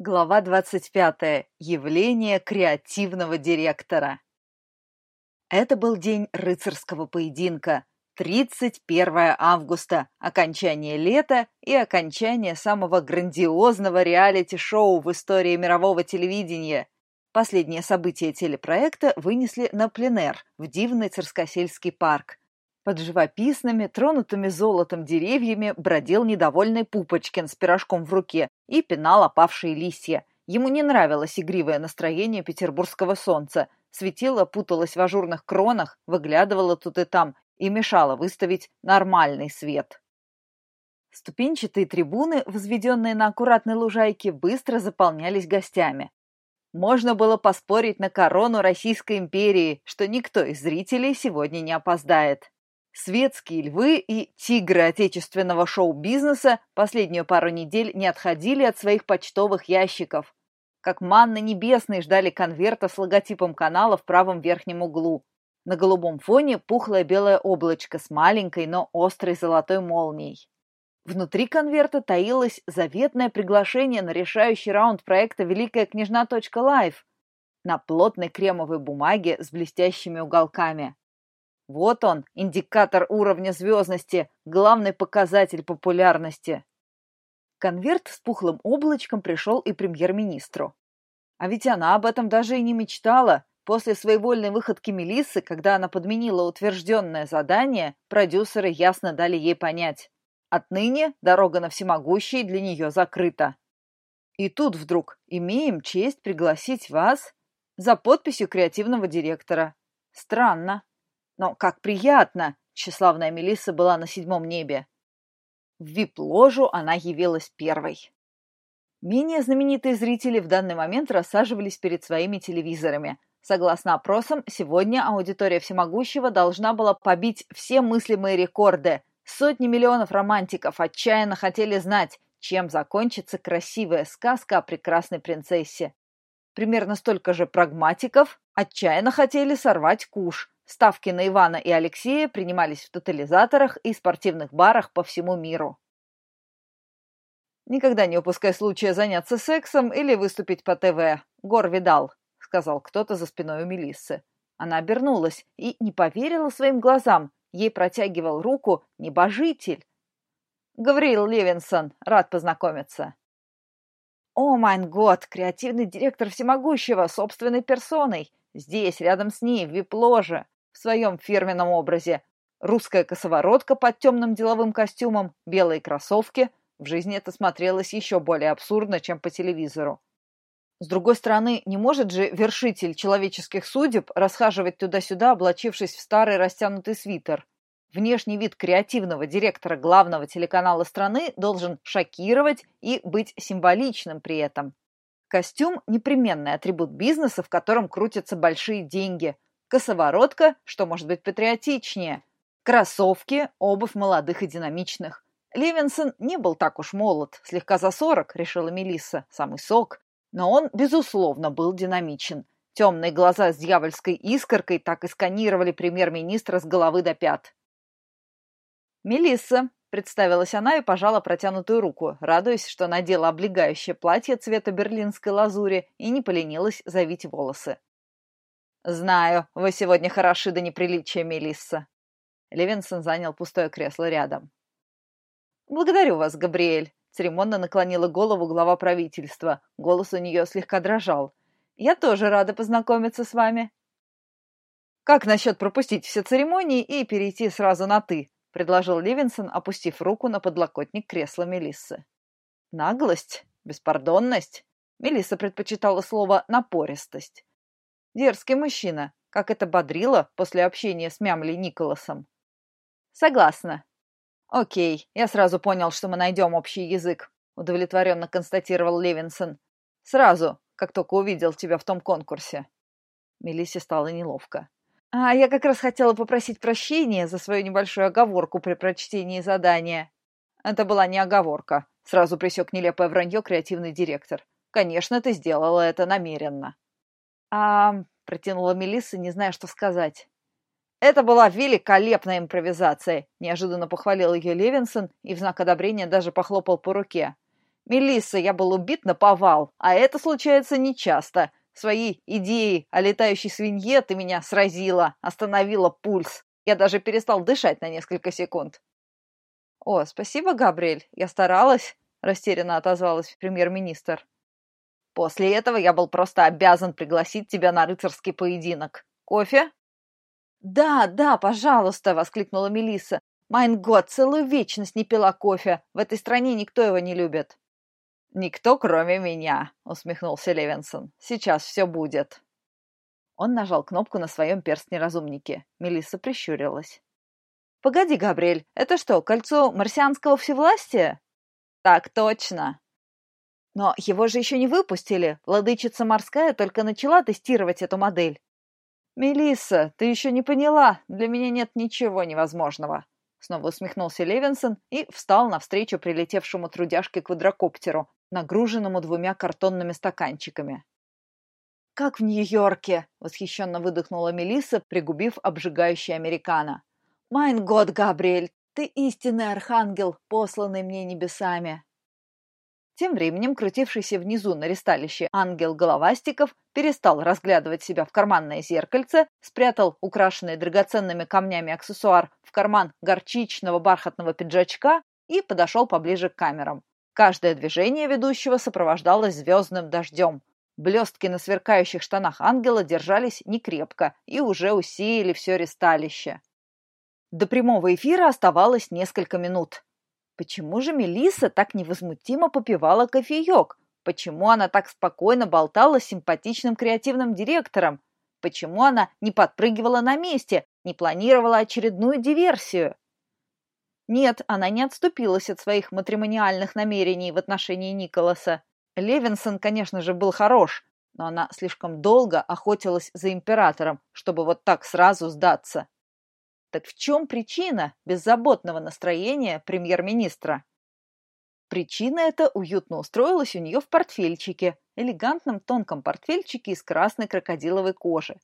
Глава 25. Явление креативного директора. Это был день рыцарского поединка. 31 августа, окончание лета и окончание самого грандиозного реалити-шоу в истории мирового телевидения. Последнее событие телепроекта вынесли на пленэр в дивный Царскосельский парк. Под живописными, тронутыми золотом деревьями бродил недовольный Пупочкин с пирожком в руке и пинал опавшие листья. Ему не нравилось игривое настроение петербургского солнца. Светило путалось в ажурных кронах, выглядывало тут и там и мешало выставить нормальный свет. Ступенчатые трибуны, возведенные на аккуратной лужайке, быстро заполнялись гостями. Можно было поспорить на корону Российской империи, что никто из зрителей сегодня не опоздает. Светские львы и тигры отечественного шоу-бизнеса последнюю пару недель не отходили от своих почтовых ящиков. Как манны небесные ждали конверта с логотипом канала в правом верхнем углу. На голубом фоне пухлое белое облачко с маленькой, но острой золотой молнией. Внутри конверта таилось заветное приглашение на решающий раунд проекта «Великая княжна.лайв» на плотной кремовой бумаге с блестящими уголками. Вот он, индикатор уровня звездности, главный показатель популярности. Конверт с пухлым облачком пришел и премьер-министру. А ведь она об этом даже и не мечтала. После своевольной выходки Мелиссы, когда она подменила утвержденное задание, продюсеры ясно дали ей понять. Отныне дорога на всемогущий для нее закрыта. И тут вдруг имеем честь пригласить вас за подписью креативного директора. Странно. Но как приятно! Тщеславная Мелисса была на седьмом небе. В вип-ложу она явилась первой. Менее знаменитые зрители в данный момент рассаживались перед своими телевизорами. Согласно опросам, сегодня аудитория всемогущего должна была побить все мыслимые рекорды. Сотни миллионов романтиков отчаянно хотели знать, чем закончится красивая сказка о прекрасной принцессе. Примерно столько же прагматиков отчаянно хотели сорвать куш, Ставки на Ивана и Алексея принимались в тотализаторах и спортивных барах по всему миру. «Никогда не упускай случая заняться сексом или выступить по ТВ. Гор видал», — сказал кто-то за спиной у Мелиссы. Она обернулась и не поверила своим глазам. Ей протягивал руку небожитель. «Гавриил Левинсон, рад познакомиться». «О, майн год, креативный директор всемогущего, собственной персоной. Здесь, рядом с ней, в вип-ложе в своем фирменном образе. Русская косоворотка под темным деловым костюмом, белые кроссовки. В жизни это смотрелось еще более абсурдно, чем по телевизору. С другой стороны, не может же вершитель человеческих судеб расхаживать туда-сюда, облачившись в старый растянутый свитер. Внешний вид креативного директора главного телеканала страны должен шокировать и быть символичным при этом. Костюм – непременный атрибут бизнеса, в котором крутятся большие деньги – Косоворотка, что может быть патриотичнее. Кроссовки, обувь молодых и динамичных. Левинсон не был так уж молод, слегка за сорок, решила Мелисса, самый сок. Но он, безусловно, был динамичен. Темные глаза с дьявольской искоркой так и сканировали премьер-министра с головы до пят. «Мелисса», — представилась она и пожала протянутую руку, радуясь, что надела облегающее платье цвета берлинской лазури и не поленилась завить волосы. «Знаю, вы сегодня хороши до неприличия, Мелисса». Левинсон занял пустое кресло рядом. «Благодарю вас, Габриэль», — церемонно наклонила голову глава правительства. Голос у нее слегка дрожал. «Я тоже рада познакомиться с вами». «Как насчет пропустить все церемонии и перейти сразу на «ты», — предложил Ливинсон, опустив руку на подлокотник кресла Мелиссы. «Наглость? Беспардонность?» Мелисса предпочитала слово «напористость». Дерзкий мужчина, как это бодрило после общения с Мямли Николасом. Согласна. Окей, я сразу понял, что мы найдем общий язык, удовлетворенно констатировал Левинсон. Сразу, как только увидел тебя в том конкурсе. Мелиссе стало неловко. А я как раз хотела попросить прощения за свою небольшую оговорку при прочтении задания. Это была не оговорка. Сразу присек нелепое вранье креативный директор. Конечно, ты сделала это намеренно. «А...» — протянула Мелисса, не зная, что сказать. «Это была великолепная импровизация!» — неожиданно похвалил ее Левинсон и в знак одобрения даже похлопал по руке. Мелисса, я был убит на повал, а это случается нечасто. Своей идеей о летающей свинье ты меня сразила, остановила пульс. Я даже перестал дышать на несколько секунд. «О, спасибо, Габриэль, я старалась», — растерянно отозвалась премьер-министр. «После этого я был просто обязан пригласить тебя на рыцарский поединок. Кофе?» «Да, да, пожалуйста!» — воскликнула Мелисса. «Майн год, целую вечность не пила кофе. В этой стране никто его не любит». «Никто, кроме меня», — усмехнулся Левинсон. «Сейчас все будет». Он нажал кнопку на своем перстне-разумнике. Мелисса прищурилась. «Погоди, Габриэль, это что, кольцо марсианского всевластия?» «Так точно!» «Но его же еще не выпустили. Владычица морская только начала тестировать эту модель». «Мелисса, ты еще не поняла. Для меня нет ничего невозможного». Снова усмехнулся Левинсон и встал навстречу прилетевшему трудяжке-квадрокоптеру, нагруженному двумя картонными стаканчиками. «Как в Нью-Йорке!» — восхищенно выдохнула Мелисса, пригубив обжигающий американо. «Майн год, Габриэль, ты истинный архангел, посланный мне небесами!» Тем временем крутившийся внизу на ресталище ангел Головастиков перестал разглядывать себя в карманное зеркальце, спрятал украшенный драгоценными камнями аксессуар в карман горчичного бархатного пиджачка и подошел поближе к камерам. Каждое движение ведущего сопровождалось звездным дождем. Блестки на сверкающих штанах ангела держались некрепко и уже усеяли все ресталище. До прямого эфира оставалось несколько минут. Почему же Мелисса так невозмутимо попивала кофеек? Почему она так спокойно болтала с симпатичным креативным директором? Почему она не подпрыгивала на месте, не планировала очередную диверсию? Нет, она не отступилась от своих матримониальных намерений в отношении Николаса. Левинсон, конечно же, был хорош, но она слишком долго охотилась за императором, чтобы вот так сразу сдаться. Так в чем причина беззаботного настроения премьер-министра? Причина эта уютно устроилась у нее в портфельчике, элегантном тонком портфельчике из красной крокодиловой кожи.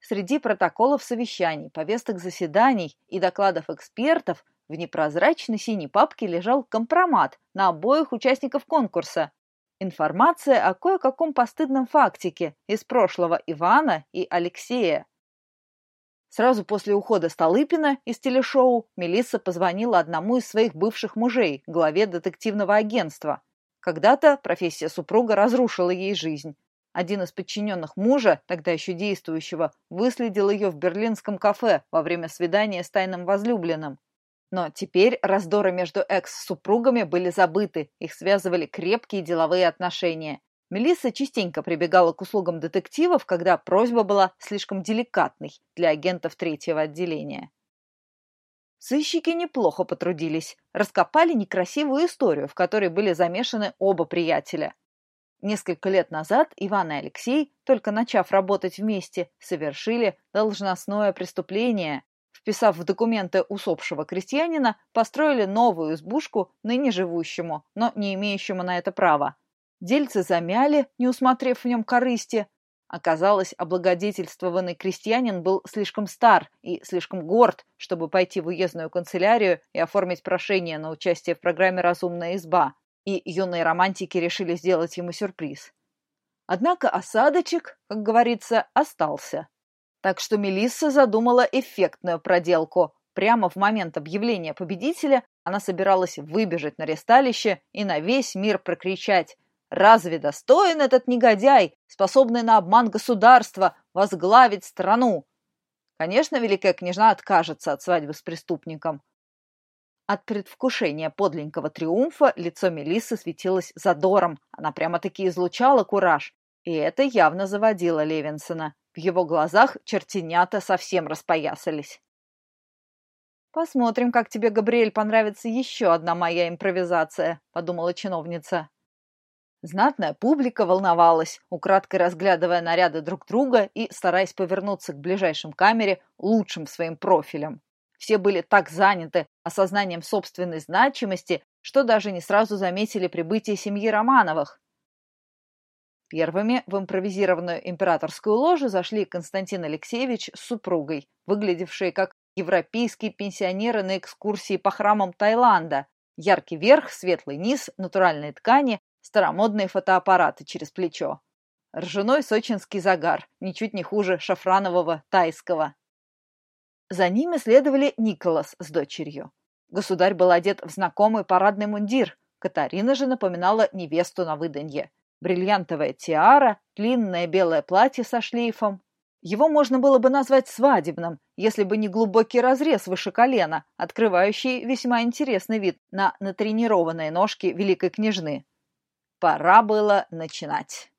Среди протоколов совещаний, повесток заседаний и докладов экспертов в непрозрачной синей папке лежал компромат на обоих участников конкурса. Информация о кое-каком постыдном фактике из прошлого Ивана и Алексея. Сразу после ухода Столыпина из телешоу Мелисса позвонила одному из своих бывших мужей, главе детективного агентства. Когда-то профессия супруга разрушила ей жизнь. Один из подчиненных мужа, тогда еще действующего, выследил ее в берлинском кафе во время свидания с тайным возлюбленным. Но теперь раздоры между экс-супругами были забыты, их связывали крепкие деловые отношения. Мелисса частенько прибегала к услугам детективов, когда просьба была слишком деликатной для агентов третьего отделения. Сыщики неплохо потрудились, раскопали некрасивую историю, в которой были замешаны оба приятеля. Несколько лет назад Иван и Алексей, только начав работать вместе, совершили должностное преступление, вписав в документы усопшего крестьянина, построили новую избушку ныне живущему, но не имеющему на это права. Дельцы замяли, не усмотрев в нем корысти. Оказалось, облагодетельствованный крестьянин был слишком стар и слишком горд, чтобы пойти в уездную канцелярию и оформить прошение на участие в программе «Разумная изба», и юные романтики решили сделать ему сюрприз. Однако осадочек, как говорится, остался. Так что Мелисса задумала эффектную проделку. Прямо в момент объявления победителя она собиралась выбежать на ресталище и на весь мир прокричать «Разве достоин этот негодяй, способный на обман государства, возглавить страну?» Конечно, великая княжна откажется от свадьбы с преступником. От предвкушения подленького триумфа лицо Мелиссы светилось задором. Она прямо-таки излучала кураж. И это явно заводило Левинсона. В его глазах чертенята совсем распоясались. «Посмотрим, как тебе, Габриэль, понравится еще одна моя импровизация», — подумала чиновница. Знатная публика волновалась, украдкой разглядывая наряды друг друга и стараясь повернуться к ближайшим камере лучшим своим профилем. Все были так заняты осознанием собственной значимости, что даже не сразу заметили прибытие семьи Романовых. Первыми в импровизированную императорскую ложу зашли Константин Алексеевич с супругой, выглядевшие как европейские пенсионеры на экскурсии по храмам Таиланда, Яркий верх, светлый низ, натуральные ткани, старомодные фотоаппараты через плечо. Ржаной сочинский загар, ничуть не хуже шафранового тайского. За ними следовали Николас с дочерью. Государь был одет в знакомый парадный мундир, Катарина же напоминала невесту на выданье. Бриллиантовая тиара, длинное белое платье со шлейфом. Его можно было бы назвать свадебным, если бы не глубокий разрез выше колена, открывающий весьма интересный вид на натренированные ножки великой княжны. Пора было начинать.